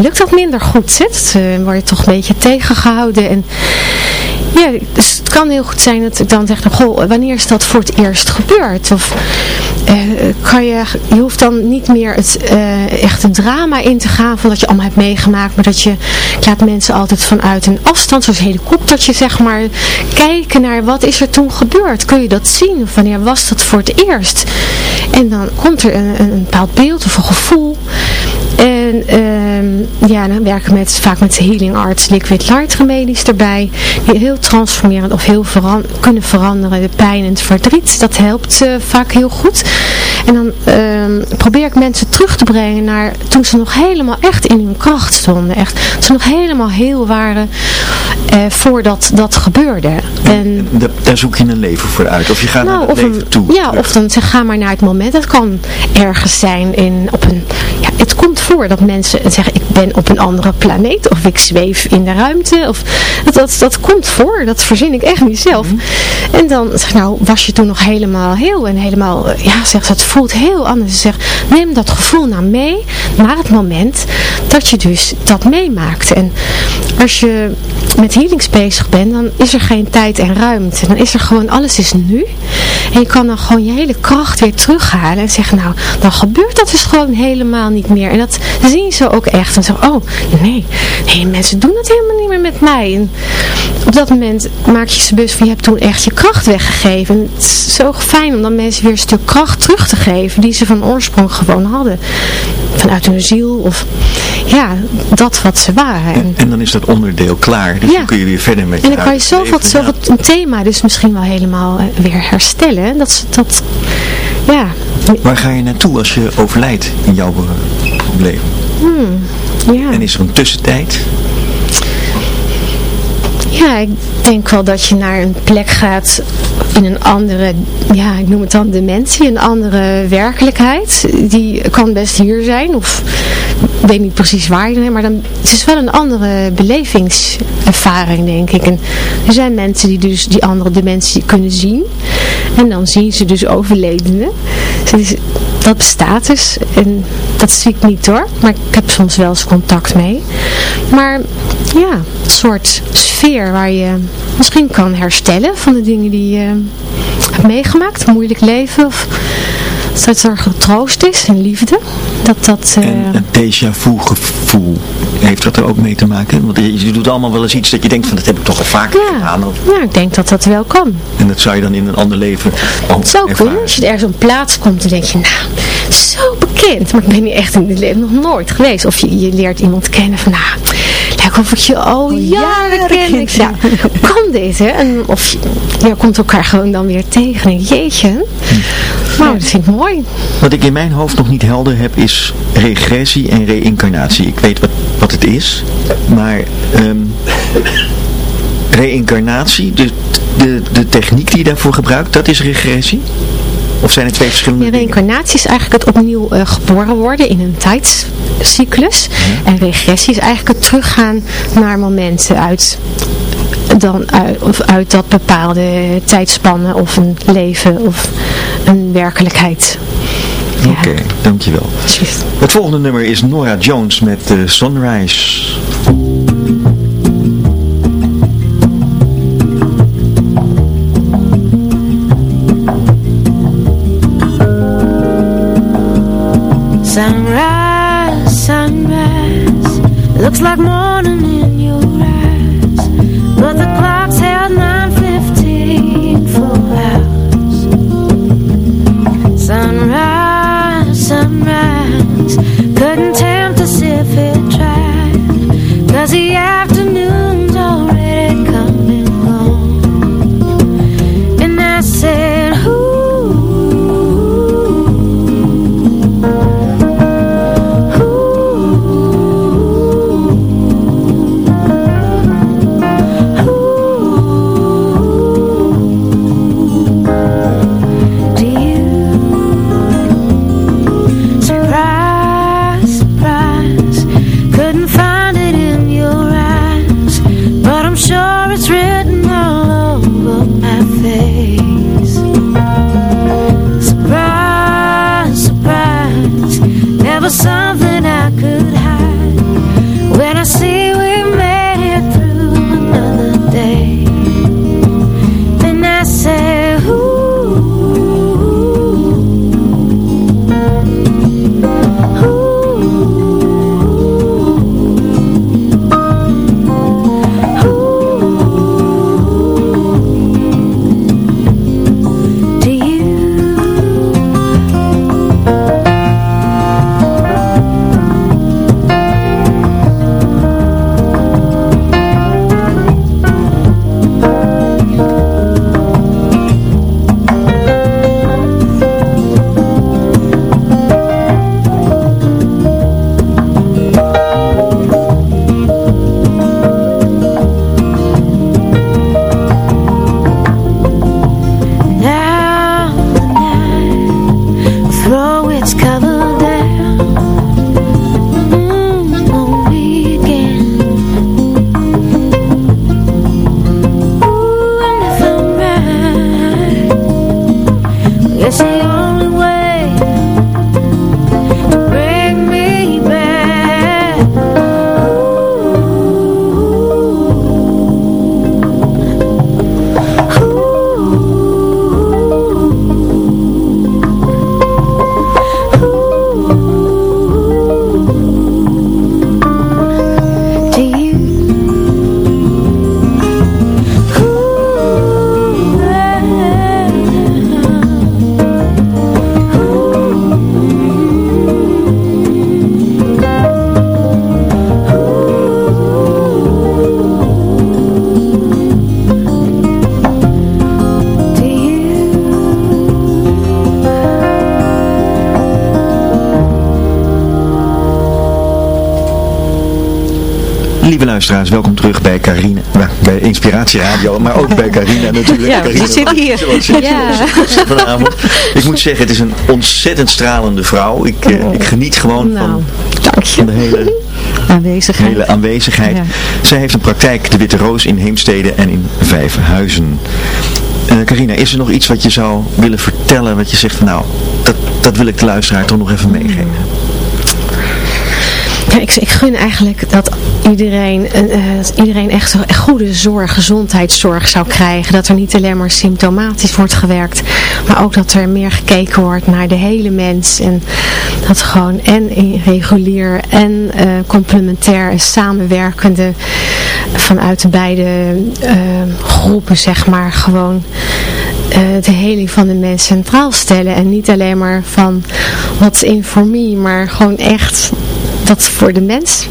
lukt dat minder goed. Hè? Dan word je toch een beetje tegengehouden. En ja, dus het kan heel goed zijn dat ik dan zeg, goh, wanneer is dat voor het eerst gebeurd? Of eh, kan je, je hoeft dan niet meer het eh, echte drama in te gaan van dat je allemaal hebt meegemaakt, maar dat je, laat mensen altijd vanuit een afstand, zoals een helikoptertje zeg maar, kijken naar wat is er toen gebeurd? Kun je dat zien? Of wanneer was dat voor het eerst? En dan komt er een, een bepaald beeld of een gevoel. En ehm, ja, dan werken we met, vaak met healing arts, liquid light remedies erbij. Die heel transformerend of heel kunnen veranderen. De pijn en het verdriet, dat helpt eh, vaak heel goed. En dan ehm, probeer ik mensen terug te brengen naar toen ze nog helemaal echt in hun kracht stonden. Echt, toen ze nog helemaal heel waren eh, voordat dat gebeurde. En, En da- daar zoek je een leven voor uit. Of je gaat naar het Nou, leven een, toe. Ja, of dan zeg, ga maar naar het moment. Dat kan ergens zijn in, op een, ja, het komt voor dat mensen zeggen, ik ben op een andere planeet. Of ik zweef in de ruimte. Of, dat, dat, dat komt voor, dat verzin ik echt niet zelf. Mhm. En dan zeg nou, was je toen nog helemaal heel en helemaal, eh, ja, zegt het voelt heel anders. Ze zegt, neem dat gevoel nou mee naar het moment dat je dus dat meemaakt. En als je met healings bezig bent, dan is er geen tijd en ruimte. Dan is er gewoon, alles is nu. En je kan dan gewoon je hele kracht weer terughalen en zeggen, nou, dan gebeurt dat dus gewoon helemaal niet meer. En dat zien ze ook echt. En zeggen, oh, nee, mensen doen dat helemaal niet meer met mij. En op dat moment maak je ze bewust van, je hebt toen echt je kracht weggegeven. En het is zo fijn om dan mensen weer een stuk kracht terug te geven, die ze van oorsprong gewoon hadden. Vanuit hun ziel of, ja, dat wat ze waren. En- En dan is dat onderdeel klaar. Dus Ja. dan kun je weer verder met en dan kan je zoveel, zoveel een thema dus misschien wel helemaal eh, weer herstellen. Dat, dat ja. Waar ga je naartoe als je overlijdt in jouw eh, leven? ja. En is er een tussentijd? ja, ik denk wel dat je naar een plek gaat in een andere, ja, ik noem het dan dimensie, een andere werkelijkheid. Die kan best hier zijn of ik weet niet precies waar, maar dan, het is wel een andere belevingservaring denk ik. Er zijn mensen die dus die andere dimensie kunnen zien en dan zien ze dus overledenen. Dat bestaat dus en dat zie ik niet hoor, maar ik heb soms wel eens contact mee. Maar ja, een soort sfeer waar je misschien kan herstellen van de dingen die je hebt meegemaakt. Een moeilijk leven of dat er getroost is en liefde. Dat dat... eh, En een déjà vu gevoel, heeft dat er ook mee te maken? Want je, doet allemaal wel eens iets dat je denkt van dat heb ik toch al vaker ja, gedaan. Of, ja, ik denk dat dat wel kan. en dat zou je dan in een ander leven Het zou kunnen. Als je ergens op een plaats komt, dan denk je, nou, zo bekend. Maar ik ben hier echt in het leven nog nooit geweest. Of je, je leert iemand kennen van, nou, lijkt of ik je al jaren ken. Ik ja, hoe kan dit, hè? En of je, je komt elkaar gewoon dan weer tegen. En denk, jeetje. Nou, dat vind ik mooi. Wat ik in mijn hoofd nog niet helder heb is regressie en reïncarnatie. Ik weet wat, wat het is, maar ehm reïncarnatie, de, de, de techniek die je daarvoor gebruikt, dat is regressie? Of zijn het twee verschillende Ja, reïncarnatie is eigenlijk het opnieuw eh, geboren worden in een tijdscyclus. En regressie is eigenlijk het teruggaan naar momenten uit, dan uit, of uit dat bepaalde tijdspannen of een leven of een werkelijkheid. Ja, Oké, dankjewel. juist. Het volgende nummer is Nora Jones met eh. Sunrise, looks like morning luisteraars, welkom terug bij Carina, nou, bij Inspiratie Radio, maar ook bij Carina *laughs* natuurlijk. Ja, Carina, zit hier. Ja. vanavond. Ik moet zeggen, het is een ontzettend stralende vrouw. Ik, eh, ik geniet gewoon Nou, van, de hele, Aanwezigheid. hele aanwezigheid. Ja. Zij heeft een praktijk, de Witte Roos, in Heemstede en in Vijfhuizen. Eh Carina, is er nog iets wat je zou willen vertellen, wat je zegt van nou, dat, dat wil ik de luisteraar toch nog even meegeven? Ik, ik gun eigenlijk dat iedereen, eh, iedereen echt goede zorg, gezondheidszorg zou krijgen. Dat er niet alleen maar symptomatisch wordt gewerkt, maar ook dat er meer gekeken wordt naar de hele mens. En dat gewoon en in- regulier en eh, complementair en samenwerkende vanuit de beide eh, groepen, zeg maar, gewoon de heling van de mens centraal stellen. En niet alleen maar van wat in for me, maar gewoon echt dat voor de mens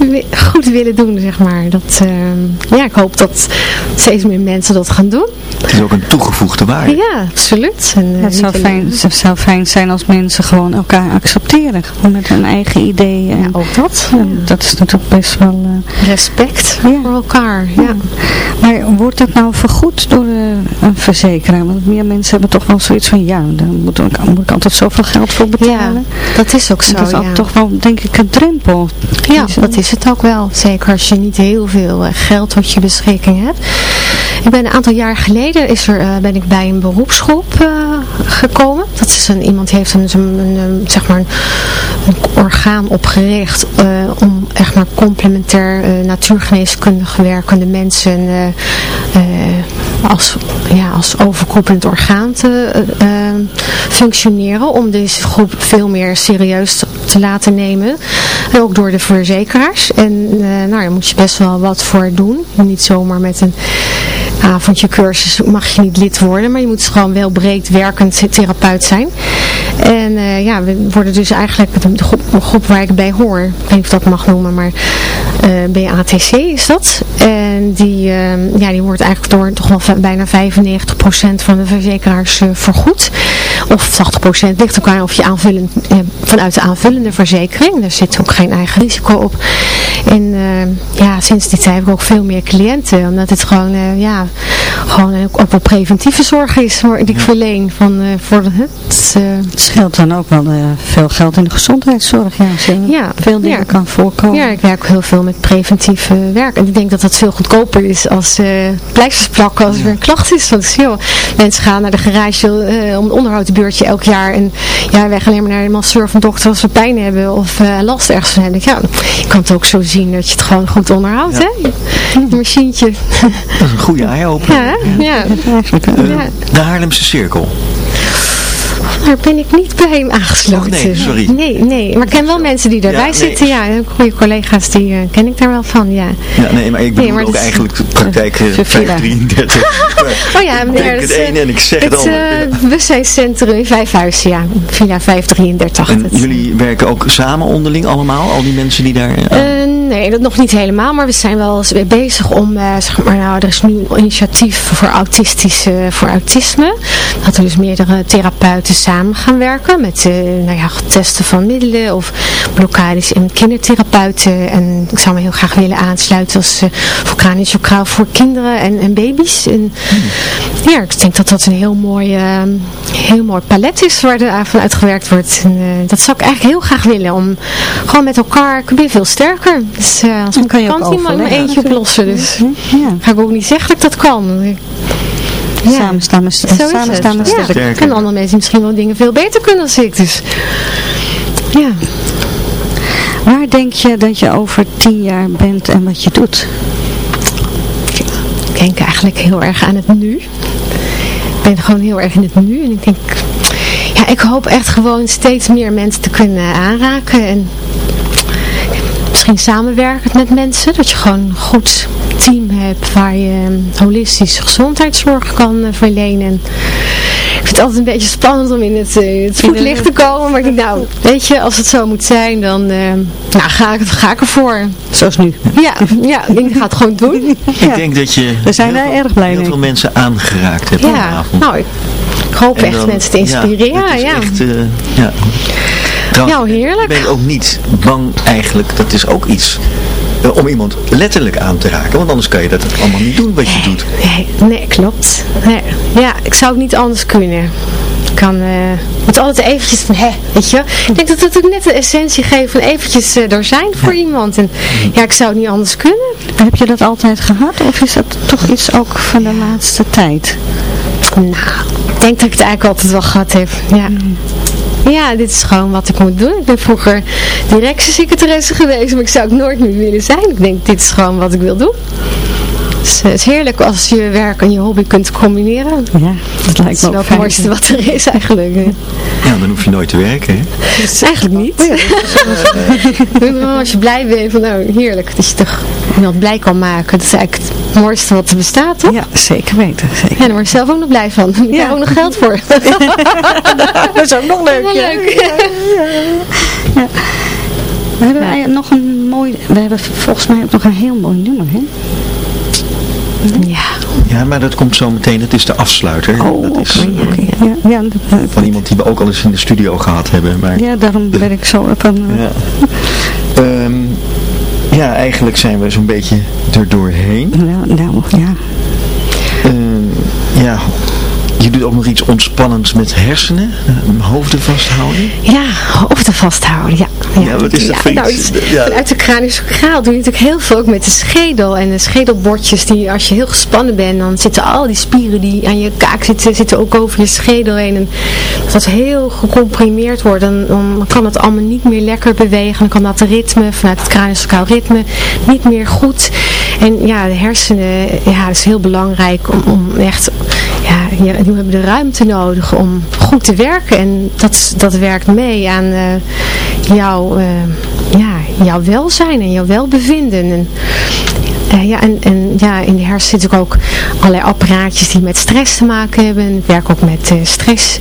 goed willen doen, zeg maar. Dat, eh, ja, ik hoop dat steeds meer mensen dat gaan doen. Het is ook een toegevoegde waarde. Ja, absoluut. En, eh, Het zou fijn, het zou fijn zijn als mensen gewoon elkaar accepteren. Gewoon met hun eigen ideeën. En, Ook dat. en dat is natuurlijk best wel... eh, Respect Ja. voor elkaar. Ja. Maar wordt dat nou vergoed door een verzekeraar? Want meer mensen hebben toch wel zoiets van, ja, daar moet ik, moet ik altijd zoveel geld voor Ja, betalen. dat is ook zo. dat is ja. toch wel, denk ik, een drempel. Ja, Is- dat is het ook wel. Zeker als je niet heel veel eh, geld tot je beschikking hebt. Ik ben een aantal jaar geleden is er, eh, ben ik bij een beroepsgroep eh, gekomen. Dat is een, iemand die heeft een, een, zeg maar een orgaan opgericht eh, om echt maar complementair eh, natuurgeneeskundig werkende mensen eh, als, ja, als overkoepelend orgaan te functioneren. Om deze groep veel meer serieus te, te laten nemen. En ook door de verzekeraars. En nou, daar moet je best wel wat voor doen. Niet zomaar met een avondje cursus mag je niet lid worden. Maar je moet gewoon wel breed werkend therapeut zijn. En eh, ja, we worden dus eigenlijk de groep, groep waar ik bij hoor. Ik weet niet of dat mag noemen, maar eh BATC is dat. En die, eh, ja, die wordt eigenlijk door toch wel bijna 95% van de verzekeraars eh, vergoed. Of 80% ligt ook aan of je aanvullend, eh, vanuit de aanvullende verzekering. Daar zit ook geen eigen risico op. En eh, ja, sinds die tijd heb ik ook veel meer cliënten. Omdat het gewoon, eh, ja, gewoon ook, ook wel preventieve zorg is waar die ik verleen. Van, eh, voor het, Het scheelt dan ook wel veel geld in de gezondheidszorg. Ja, Ja, veel dingen ja. kan voorkomen. Ja, ik werk heel veel met preventief werk. En ik denk dat dat veel goedkoper is als pleisters plakken als er weer een klacht is. Want joh, mensen gaan naar de garage om een onderhoudbeurtje elk jaar. En ja, wij gaan alleen maar naar de masseur of een dokter als we pijn hebben of eh, last ergens van hebben. Ja, je kan het ook zo zien dat je het gewoon goed onderhoudt, hè? Je machientje. Dat is een goede eye-opener. Ja, ja. Eh, ja. De Haarlemse Cirkel. Daar ben ik niet bij aangesloten. Oh, nee, sorry. Nee, nee. Maar ik ken wel mensen die daarbij Ja, nee. zitten. Ja, goede collega's, die eh, ken ik daar wel van, ja. Ja, nee, maar ik bedoel maar ook is- eigenlijk de praktijk eh, Sophia. *laughs* 533. Oh ja, ik meneer, dat het is, ene en ik zeg het, het andere. eh, Ja. bewustzijnscentrum in Vijfhuizen, ja. Villa 533. En Dat- jullie werken ook samen onderling allemaal? Al die mensen die daar... eh, Eh, nee, dat nog niet helemaal, maar we zijn wel eens weer bezig om, eh, zeg maar, nou, er is nu een initiatief voor, autistische, voor autisme. Dat er dus meerdere therapeuten samen gaan werken met eh, nou ja, testen van middelen of blokkades in kindertherapeuten. En ik zou me heel graag willen aansluiten als uh, vulkanisch-jokaal voor kinderen en, en baby's. En, Ja, ik denk dat dat een heel mooi, eh, heel mooi palet is waar er van uitgewerkt wordt. En, eh, dat zou ik eigenlijk heel graag willen, om gewoon met elkaar, ik ben veel sterker. Dus als Dan kan je kan mijn eentje oplossen. Dus ja. ga ik ook niet zeggen dat ik dat kan. Ja. Samen staan we st- Zo is samen staan we. Sterker. En andere mensen misschien wel dingen veel beter kunnen dan ik. Dus ja. Waar denk je dat je over tien jaar bent en wat je doet? Ik denk eigenlijk heel erg aan het nu. Ik ben gewoon heel erg in het nu. En ik denk, ja, ik hoop echt gewoon steeds meer mensen te kunnen aanraken. En misschien samenwerkend met mensen. Dat je gewoon goed team hebt waar je holistische gezondheidszorg kan uh, verlenen. En ik vind het altijd een beetje spannend om in het, uh, het voetlicht te komen. Maar ik denk, nou, weet je, als het zo moet zijn, dan uh, nou, ga, ik, ga ik ervoor. Zoals nu. Ja, ja ik ga het gewoon doen. *laughs* Ik denk dat je We zijn heel er veel, erg blij heel mee. veel mensen aangeraakt hebt Ja, vanavond. nou, ik, ik hoop En echt dan- mensen te inspireren. Ja, Ja, het is ja. echt, eh, ja. Trouwens, Nou, heerlijk. Ben ook niet bang eigenlijk, dat is ook iets, eh, om iemand letterlijk aan te raken. Want anders kan je dat allemaal niet doen wat je doet. Nee, nee, klopt. Nee. Ja, ik zou het niet anders kunnen. Ik kan, uh, moet altijd eventjes van, *laughs* hè, weet je. Ik denk dat het ook net de essentie geeft van eventjes uh, er zijn voor iemand. En ja, ik zou het niet anders kunnen. Heb je dat altijd gehad of is dat toch iets ook van de laatste tijd? Nou, ik denk dat ik het eigenlijk altijd wel gehad heb. Ja. Ja, dit is gewoon wat ik moet doen. Ik ben vroeger directiesecretaresse geweest, maar ik zou ook nooit meer willen zijn. Ik denk, dit is gewoon wat ik wil doen. Dus, eh, het is heerlijk als je je werk en je hobby kunt combineren. Ja, dat Dat lijkt is me wel ook het fijn. mooiste wat er is eigenlijk. Ja, dan hoef je nooit te werken, hè? Eigenlijk niet. *laughs* Maar als je blij bent van nou heerlijk, dat je toch iemand blij kan maken. Dat is eigenlijk het mooiste wat er bestaat, toch? Ja, zeker weten. Zeker. Ja, daar word je zelf ook nog blij van. Daar heb Ja. ook nog geld voor. *laughs* Dat is ook nog leuk. Ja, ja. We hebben eigenlijk nog een mooi, we hebben volgens mij ook nog een heel mooi nummer, hè? Ja. Ja, maar dat komt zo meteen. Dat is de afsluiter. Oh, dat oké, is eh. Ja, ja, dat- van iemand die we ook al eens in de studio gehad hebben. Maar, ja, daarom ben ik zo op een... ja. Ehm, ja, eigenlijk zijn we zo'n beetje er doorheen. Nou, ja. Ja, je doet ook nog iets ontspannends met hersenen. hoofden vasthouden. Ja, hoofden vasthouden, ja. Ja, wat is dat nou, Ja. Vanuit de craniosacraal doe je natuurlijk heel veel ook met de schedel en de schedelbordjes. Die, als je heel gespannen bent, dan zitten al die spieren die aan je kaak zitten, zitten ook over je schedel heen. En als dat heel gecomprimeerd wordt, dan, dan kan het allemaal niet meer lekker bewegen. Dan kan dat ritme, vanuit het craniosacraal ritme, niet meer goed. En ja, de hersenen, ja, dat is heel belangrijk om, om echt, ja, je- hebben de ruimte nodig om goed te werken. En dat, dat werkt mee aan eh, jouw, eh, ja, jouw welzijn en jouw welbevinden. En, eh, ja, en, en ja, in de hersenen zitten ook allerlei apparaatjes die met stress te maken hebben. Ik werk ook met eh, stress,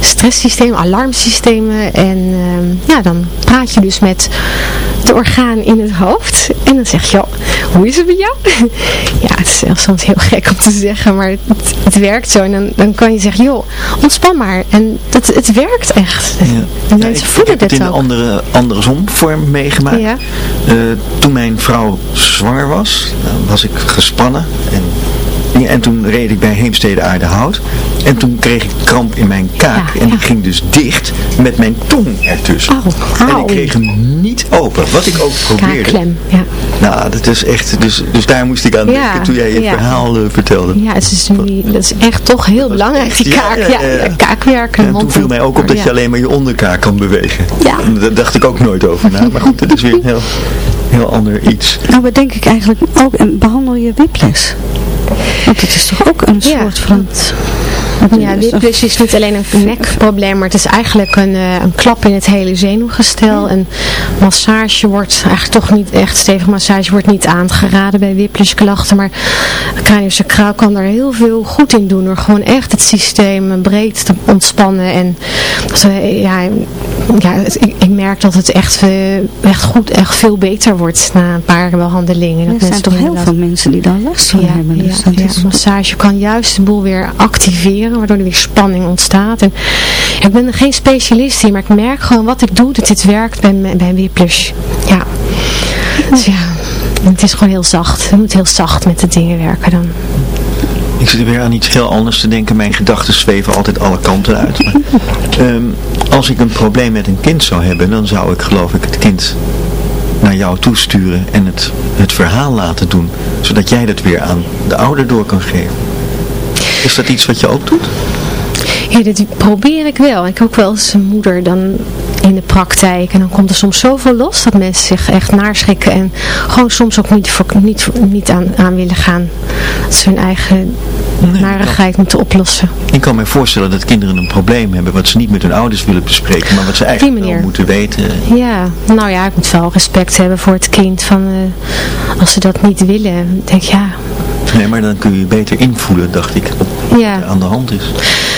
stresssystemen, alarmsystemen. En eh, ja, dan praat je dus met de orgaan in het hoofd. En dan zeg je, "Joh, hoe is het met jou? *laughs* ja, het is echt soms heel gek om te zeggen, maar het, het werkt zo. En dan, dan kan je zeggen, joh, ontspan maar. En dat, het werkt echt. Ja. En Ja, mensen ik, ik voelen heb het in een ook. andere, andersom vorm meegemaakt. Ja. Eh, toen mijn vrouw zwanger was, dan was ik gespannen. En, en toen reed ik bij Heemstede Aardehout. En toen kreeg ik kramp in mijn kaak. Ja, en die ja. ging dus dicht met mijn tong ertussen. Au, En ik kreeg hem niet open. Wat ik ook probeerde. Kaakklem, ja. Nou, dat is echt... Dus, dus daar moest ik aan Ja, denken toen jij je ja. verhaal eh, vertelde. Ja, het is, dat is echt toch heel belangrijk, die kaak. ja, kaakwerk en En toen viel mij ook op dat je alleen maar je onderkaak kan bewegen. Ja. Daar dacht ik ook nooit over na. Maar goed, dat is weer heel, heel ander iets. Nou, wat denk ik eigenlijk ook, en behandel je whiplash? Want het is toch ook een Ja. soort van... Ja, whiplash is niet alleen een *laughs* nekprobleem, maar het is eigenlijk een, eh, een klap in het hele zenuwgestel. En massage wordt eigenlijk toch niet echt, stevig massage wordt niet aangeraden bij whiplashklachten. Maar craniosacraal kan daar heel veel goed in doen door gewoon echt het systeem breed te ontspannen. En eh, ja, ja, ik, ik merk dat het echt, eh, echt goed, echt veel beter wordt na een paar behandelingen. Er zijn toch heel veel mensen die daar last van ja, hebben. Dus ja, dat ja, is massage kan juist de boel weer activeren, waardoor er weer spanning ontstaat. En ik ben geen specialist hier, maar ik merk gewoon wat ik doe, dat dit werkt bij, bij Whiplash. Ja. Dus ja, het is gewoon heel zacht. Je moet heel zacht met de dingen werken dan. Ik zit weer aan iets heel anders te denken. Mijn gedachten zweven altijd alle kanten uit. Maar, *laughs* ehm, als ik een probleem met een kind zou hebben, dan zou ik geloof ik het kind naar jou toesturen en het, het verhaal laten doen. Zodat jij dat weer aan de ouder door kan geven. Is dat iets wat je ook doet? Ja, dit probeer ik wel. Ik ook wel een moeder dan in de praktijk. En dan komt er soms zoveel los dat mensen zich echt naarschrikken. En gewoon soms ook niet, voor, niet, niet aan, aan willen gaan. Dat ze hun eigen narigheid moeten oplossen. Ik kan me voorstellen dat kinderen een probleem hebben wat ze niet met hun ouders willen bespreken, maar wat ze eigenlijk wel moeten weten. Ja, nou ja, ik moet wel respect hebben voor het kind. Van, eh, als ze dat niet willen, denk ik, ja, Nee, maar dan kun je je beter invoelen, dacht ik, op wat Ja. er aan de hand is.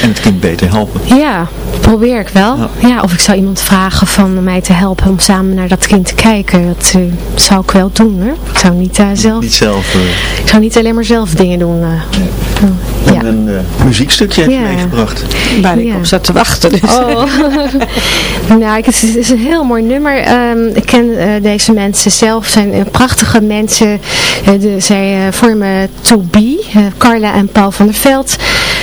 En het kind beter helpen. Ja, probeer ik wel. Ja. Ja. of ik zou iemand vragen van mij te helpen om samen naar dat kind te kijken. Dat eh, zou ik wel doen hoor. Ik zou niet, eh, zelf, Niet zelf ik zou niet alleen maar zelf dingen doen. Eh. En een eh, muziekstukje heb je meegebracht. Waar ik Ja. op zat te wachten. Dus. Oh. *laughs* nou, ik- het is, een heel mooi nummer. Ehm, ik ken eh, deze mensen zelf. zijn eh, prachtige mensen. De, zij eh, vormen To Be. eh, Carla en Paul van der Veld.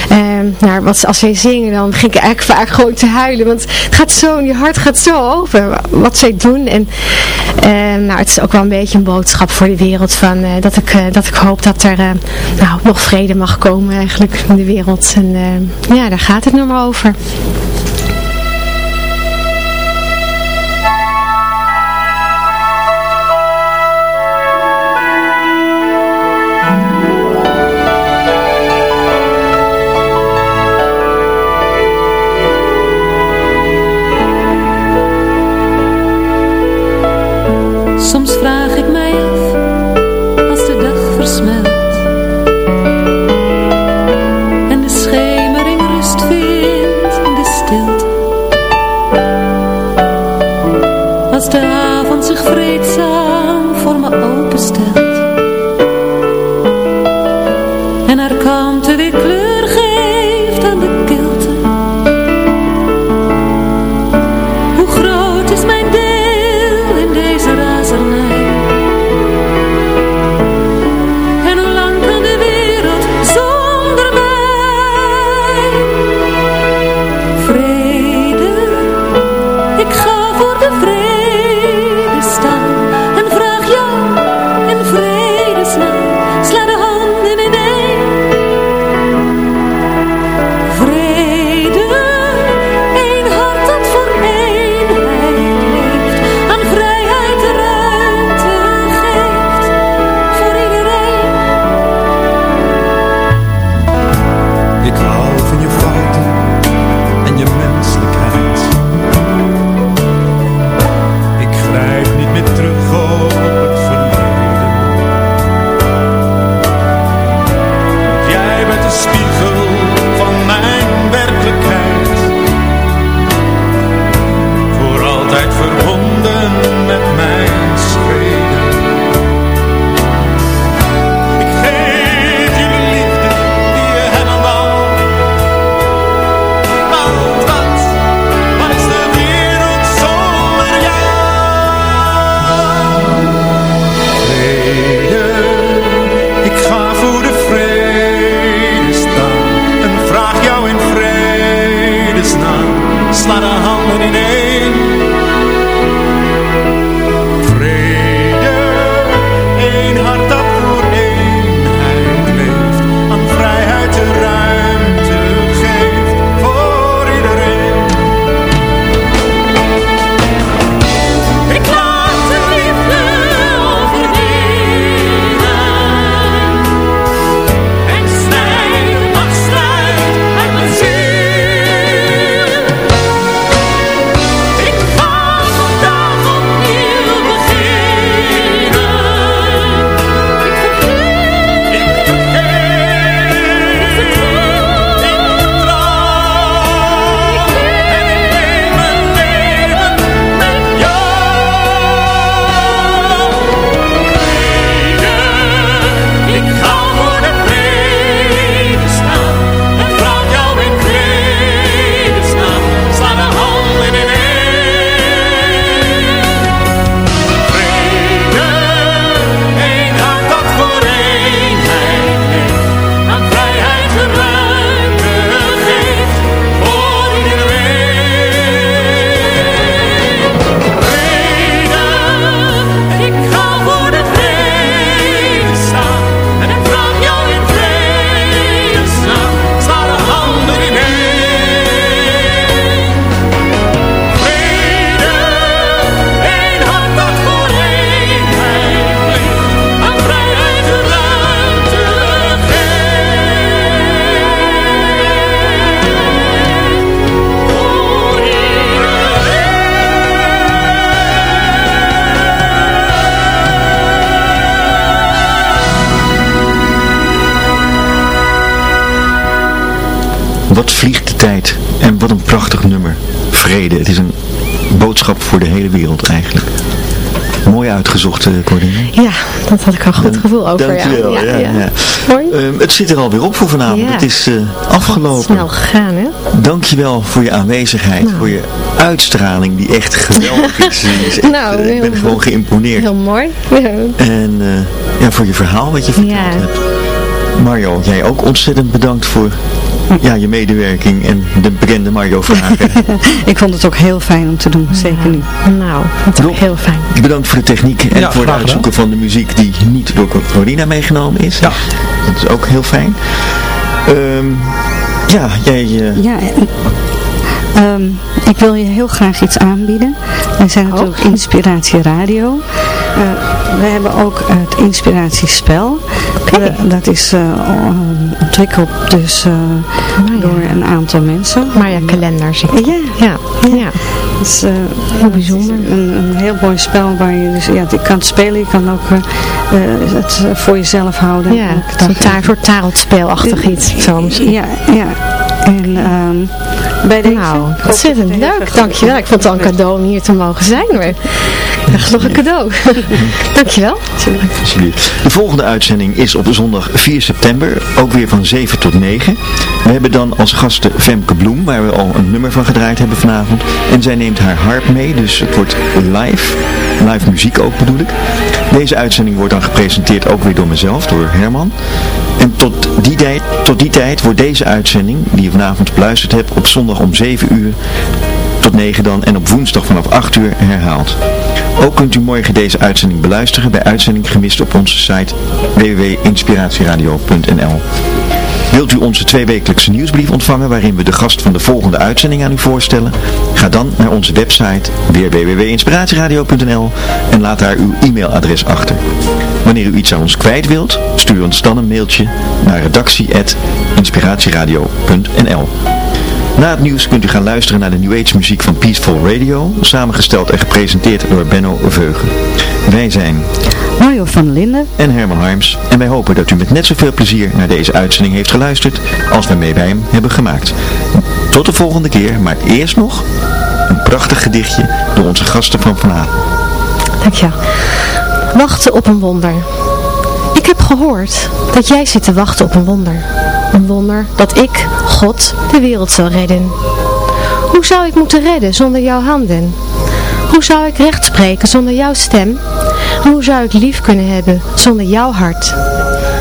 Ehm, nou, wat, als zij zingen, dan begin ik eigenlijk vaak gewoon te huilen. Want het gaat zo, je hart gaat zo open. Wat zij doen. En ehm, nou, het is ook wel een beetje een boodschap voor de wereld. Van, eh, dat, ik, eh, dat ik hoop dat er eh, nou, nog vrede mag komen eigenlijk de wereld. En eh, ja, daar gaat het nummer over. Voor de hele wereld eigenlijk. Mooi uitgezocht, eh, Corine. Ja, dat had ik al goed gevoel over. Dankjewel. ja. Ja, ja. Mooi. Ehm, het zit er alweer op voor vanavond. Ja. Het is eh, afgelopen. Snel gegaan, hè? Dankjewel voor je aanwezigheid, Nou. voor je uitstraling die echt geweldig is. Is echt, Nou, eh, ik ben gewoon geïmponeerd. Heel mooi. Ja. En ja, voor je verhaal wat je verteld Ja. hebt. Mario, jij ook ontzettend bedankt voor ja, je medewerking en de bekende Mario vragen. *laughs* Ik vond het ook heel fijn om te doen, zeker nu. Nou, dat is heel fijn. Bedankt voor de techniek en Ja, voor het uitzoeken van de muziek die niet door Corina meegenomen is. Ja. Dat is ook heel fijn. Ehm, ja, jij... eh, Ja, ehm, ik wil je heel graag iets aanbieden. Wij zijn natuurlijk Inspiratie Radio. Eh, we hebben ook het Inspiratiespel. Eh, dat is eh, ontwikkeld dus ja. door een aantal mensen. Maar ja, kalender ik. Ja, Ja, ja. is, eh, Heel bijzonder. Een, een heel mooi spel waar je dus, ja, je kan het spelen, je kan ook het voor jezelf houden. Ja, zo'n ta- soort tarotspeelachtig iets. Zo misschien. Ja, ja. En ehm, bij deze... Nou, ontzettend leuk. Dankjewel. Ik vond het al een cadeau om hier te mogen zijn. Maar dat is nog een cadeau. *laughs* Dankjewel. Alsjeblieft. De volgende uitzending is op zondag 4 september, ook weer van 7 tot 9. We hebben dan als gasten Femke Bloem, waar we al een nummer van gedraaid hebben vanavond. En zij neemt haar harp mee, dus het wordt live. Live muziek ook bedoel ik. Deze uitzending wordt dan gepresenteerd ook weer door mezelf, door Herman. En tot die, tijd, tot die tijd wordt deze uitzending, die je vanavond beluisterd hebt, op zondag om 7 uur tot 9 dan en op woensdag vanaf 8 uur herhaald. Ook kunt u morgen deze uitzending beluisteren bij Uitzending Gemist op onze site www.inspiratieradio.nl Wilt u onze tweewekelijkse nieuwsbrief ontvangen waarin we de gast van de volgende uitzending aan u voorstellen? Ga dan naar onze website weer www.inspiratieradio.nl en laat daar uw e-mailadres achter. Wanneer u iets aan ons kwijt wilt, stuur ons dan een mailtje naar redactie.inspiratieradio.nl na het nieuws kunt u gaan luisteren naar de New Age muziek van Peaceful Radio, samengesteld en gepresenteerd door Benno Veugen. Wij zijn Mario van Linden. en Herman Harms en wij hopen dat u met net zoveel plezier naar deze uitzending heeft geluisterd als we mee bij hem hebben gemaakt. Tot de volgende keer, maar eerst nog een prachtig gedichtje door onze gasten van vanavond. Dankjewel. Wachten op een wonder. Ik heb gehoord dat jij zit te wachten op een wonder. Een wonder dat ik, God, de wereld zal redden. Hoe zou ik moeten redden zonder jouw handen? Hoe zou ik recht spreken zonder jouw stem? Hoe zou ik lief kunnen hebben zonder jouw hart?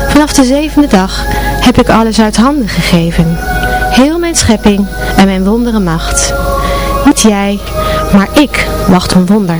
Vanaf de zevende dag heb ik alles uit handen gegeven. Heel mijn schepping en mijn wondere macht. Niet jij, maar ik wacht een wonder.